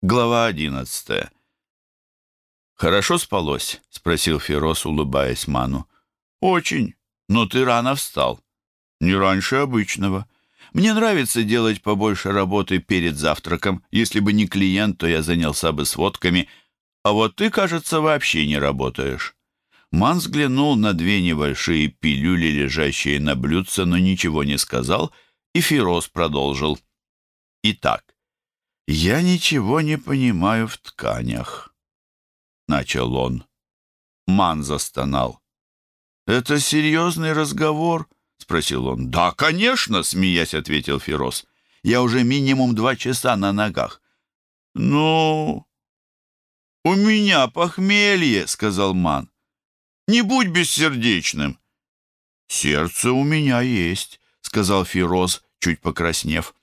Глава одиннадцатая. «Хорошо спалось?» — спросил Ферос, улыбаясь Ману. «Очень. Но ты рано встал. Не раньше обычного. Мне нравится делать побольше работы перед завтраком. Если бы не клиент, то я занялся бы сводками. А вот ты, кажется, вообще не работаешь». Ман взглянул на две небольшие пилюли, лежащие на блюдце, но ничего не сказал, и Ферос продолжил. «Итак, «Я ничего не понимаю в тканях», — начал он. Ман застонал. «Это серьезный разговор?» — спросил он. «Да, конечно», — смеясь ответил Фирос. «Я уже минимум два часа на ногах». «Ну, у меня похмелье», — сказал Ман. «Не будь бессердечным». «Сердце у меня есть», — сказал Фироз, чуть покраснев.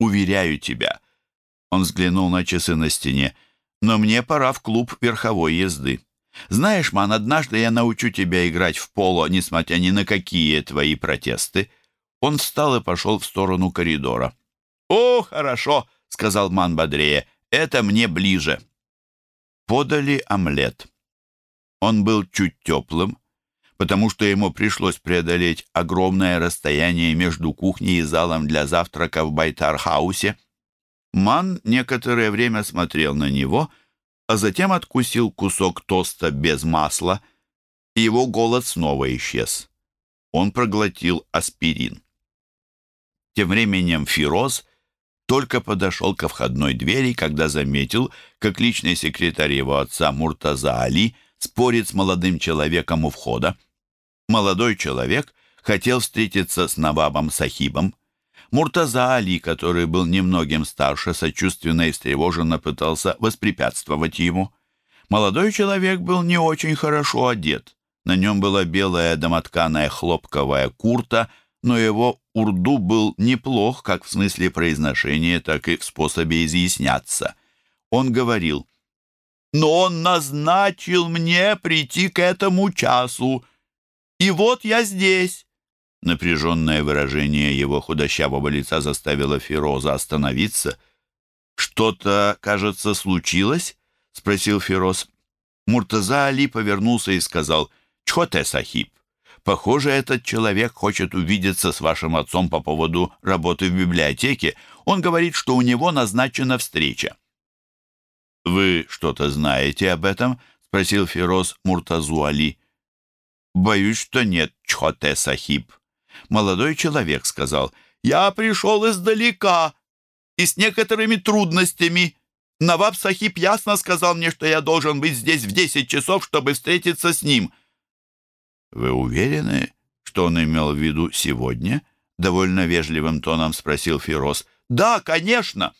«Уверяю тебя, он взглянул на часы на стене. «Но мне пора в клуб верховой езды. Знаешь, ман, однажды я научу тебя играть в поло, несмотря ни на какие твои протесты». Он встал и пошел в сторону коридора. «О, хорошо!» — сказал ман бодрее. «Это мне ближе». Подали омлет. Он был чуть теплым, потому что ему пришлось преодолеть огромное расстояние между кухней и залом для завтрака в Байтар-хаусе. Маан некоторое время смотрел на него, а затем откусил кусок тоста без масла, и его голод снова исчез. Он проглотил аспирин. Тем временем Фироз только подошел ко входной двери, когда заметил, как личный секретарь его отца Муртаза Али спорит с молодым человеком у входа. Молодой человек хотел встретиться с Навабом Сахибом. Муртаза Али, который был немногим старше, сочувственно и встревоженно пытался воспрепятствовать ему. Молодой человек был не очень хорошо одет. На нем была белая домотканая хлопковая курта, но его урду был неплох как в смысле произношения, так и в способе изъясняться. Он говорил, «Но он назначил мне прийти к этому часу, и вот я здесь». Напряженное выражение его худощавого лица заставило Фироза остановиться. «Что-то, кажется, случилось?» — спросил Фироз. Муртаза Али повернулся и сказал, «Чхоте, Сахиб, похоже, этот человек хочет увидеться с вашим отцом по поводу работы в библиотеке. Он говорит, что у него назначена встреча». «Вы что-то знаете об этом?» — спросил Фироз Муртазу Али. «Боюсь, что нет, Чхоте Сахиб», Молодой человек сказал, «Я пришел издалека и с некоторыми трудностями. Наваб Сахиб ясно сказал мне, что я должен быть здесь в десять часов, чтобы встретиться с ним». «Вы уверены, что он имел в виду сегодня?» Довольно вежливым тоном спросил Фирос. «Да, конечно!»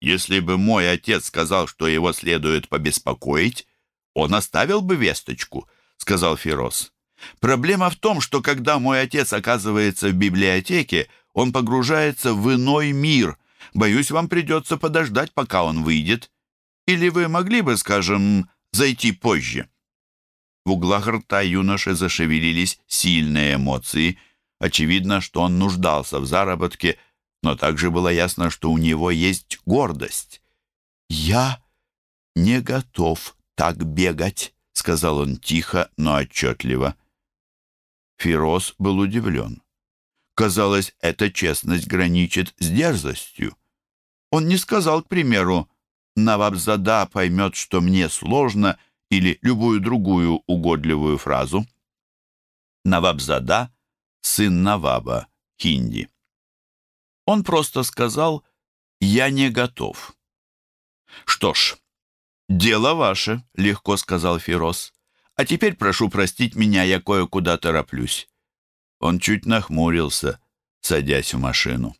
«Если бы мой отец сказал, что его следует побеспокоить, он оставил бы весточку», — сказал Фирос. Проблема в том, что когда мой отец оказывается в библиотеке, он погружается в иной мир. Боюсь, вам придется подождать, пока он выйдет. Или вы могли бы, скажем, зайти позже?» В углах рта юноши зашевелились сильные эмоции. Очевидно, что он нуждался в заработке, но также было ясно, что у него есть гордость. «Я не готов так бегать», — сказал он тихо, но отчетливо. Фирос был удивлен. Казалось, эта честность граничит с дерзостью. Он не сказал, к примеру, «Навабзада поймет, что мне сложно» или любую другую угодливую фразу. Навабзада — сын Наваба, хинди. Он просто сказал «Я не готов». «Что ж, дело ваше», — легко сказал Фирос. А теперь прошу простить меня, я кое-куда тороплюсь». Он чуть нахмурился, садясь в машину.